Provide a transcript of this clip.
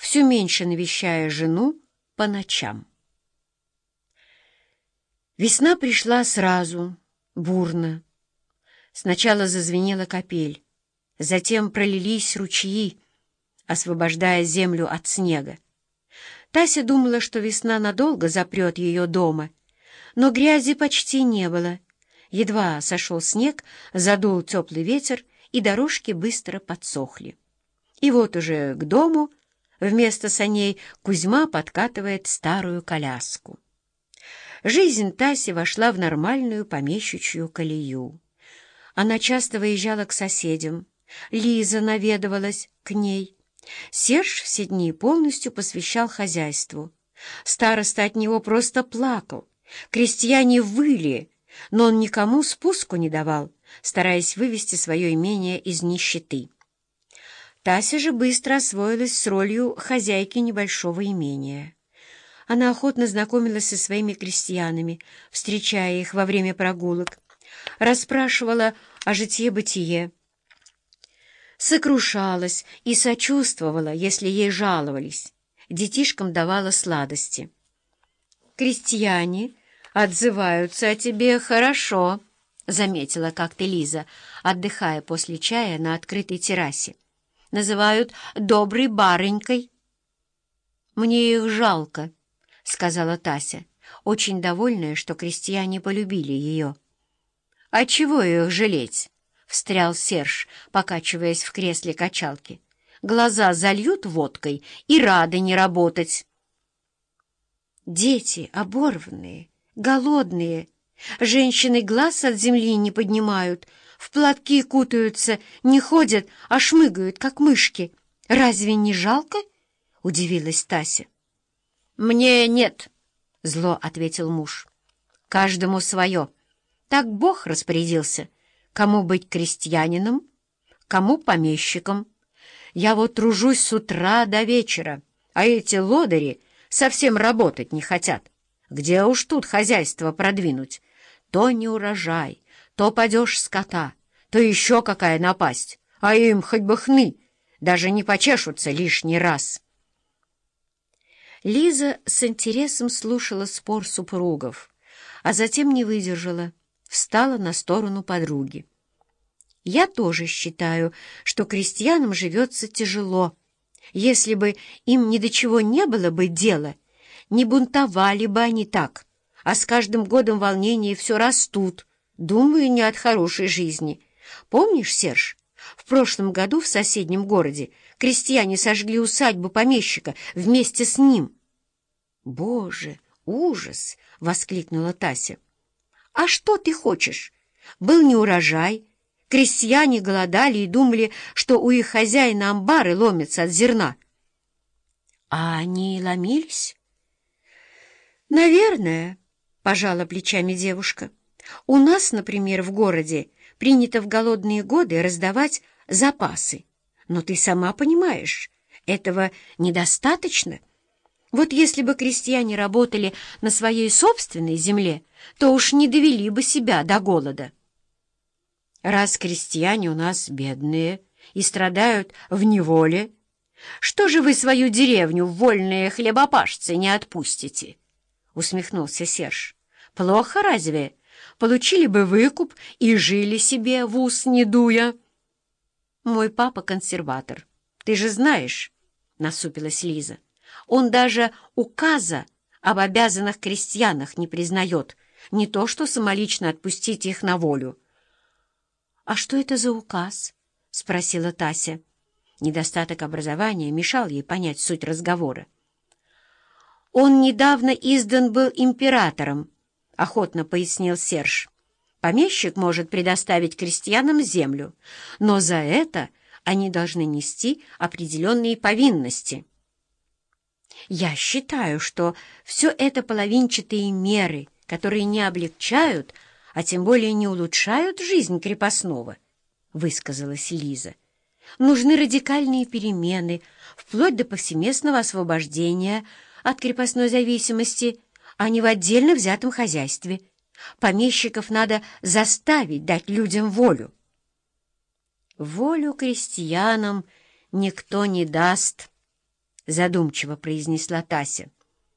все меньше навещая жену по ночам. Весна пришла сразу, бурно. Сначала зазвенела капель, затем пролились ручьи, освобождая землю от снега. Тася думала, что весна надолго запрет ее дома, но грязи почти не было. Едва сошел снег, задул теплый ветер, и дорожки быстро подсохли. И вот уже к дому вместо саней Кузьма подкатывает старую коляску. Жизнь Таси вошла в нормальную помещичью колею. Она часто выезжала к соседям. Лиза наведывалась к ней. Серж все дни полностью посвящал хозяйству. Староста от него просто плакал. Крестьяне выли, но он никому спуску не давал, стараясь вывести свое имение из нищеты. Тася же быстро освоилась с ролью хозяйки небольшого имения. Она охотно знакомилась со своими крестьянами, встречая их во время прогулок, расспрашивала о житье-бытие, сокрушалась и сочувствовала, если ей жаловались, детишкам давала сладости. «Крестьяне отзываются о тебе хорошо», — заметила как-то Лиза, отдыхая после чая на открытой террасе. «Называют доброй барынькой». «Мне их жалко», — сказала Тася, очень довольная, что крестьяне полюбили ее. «А чего их жалеть?» — встрял Серж, покачиваясь в кресле качалки. «Глаза зальют водкой и рады не работать». Дети оборванные, голодные, женщины глаз от земли не поднимают, в платки кутаются, не ходят, а шмыгают, как мышки. Разве не жалко? — удивилась Тася. «Мне нет», — зло ответил муж. «Каждому свое. Так Бог распорядился, кому быть крестьянином, кому помещиком. Я вот тружусь с утра до вечера, а эти лодыри совсем работать не хотят. Где уж тут хозяйство продвинуть? То не урожай, то падеж скота, то еще какая напасть, а им хоть бы хны, даже не почешутся лишний раз». Лиза с интересом слушала спор супругов, а затем не выдержала, встала на сторону подруги. «Я тоже считаю, что крестьянам живется тяжело. Если бы им ни до чего не было бы дела, не бунтовали бы они так, а с каждым годом волнения все растут, думаю, не от хорошей жизни. Помнишь, Серж, в прошлом году в соседнем городе крестьяне сожгли усадьбу помещика вместе с ним. «Боже, ужас!» — воскликнула Тася. «А что ты хочешь? Был не урожай. Крестьяне голодали и думали, что у их хозяина амбары ломятся от зерна». «А они ломились?» «Наверное», — пожала плечами девушка. «У нас, например, в городе принято в голодные годы раздавать запасы. Но ты сама понимаешь, этого недостаточно». Вот если бы крестьяне работали на своей собственной земле, то уж не довели бы себя до голода. Раз крестьяне у нас бедные и страдают в неволе, что же вы свою деревню в вольные хлебопашцы не отпустите? — усмехнулся Серж. — Плохо разве? Получили бы выкуп и жили себе в ус не дуя. — Мой папа консерватор, ты же знаешь, — насупилась Лиза. — он даже указа об обязанных крестьянах не признает, не то что самолично отпустить их на волю. — А что это за указ? — спросила Тася. Недостаток образования мешал ей понять суть разговора. — Он недавно издан был императором, — охотно пояснил Серж. Помещик может предоставить крестьянам землю, но за это они должны нести определенные повинности. Я считаю, что все это половинчатые меры, которые не облегчают, а тем более не улучшают жизнь крепостного, — высказалась Лиза. Нужны радикальные перемены, вплоть до повсеместного освобождения от крепостной зависимости, а не в отдельно взятом хозяйстве. Помещиков надо заставить дать людям волю. Волю крестьянам никто не даст, — задумчиво произнесла Тася.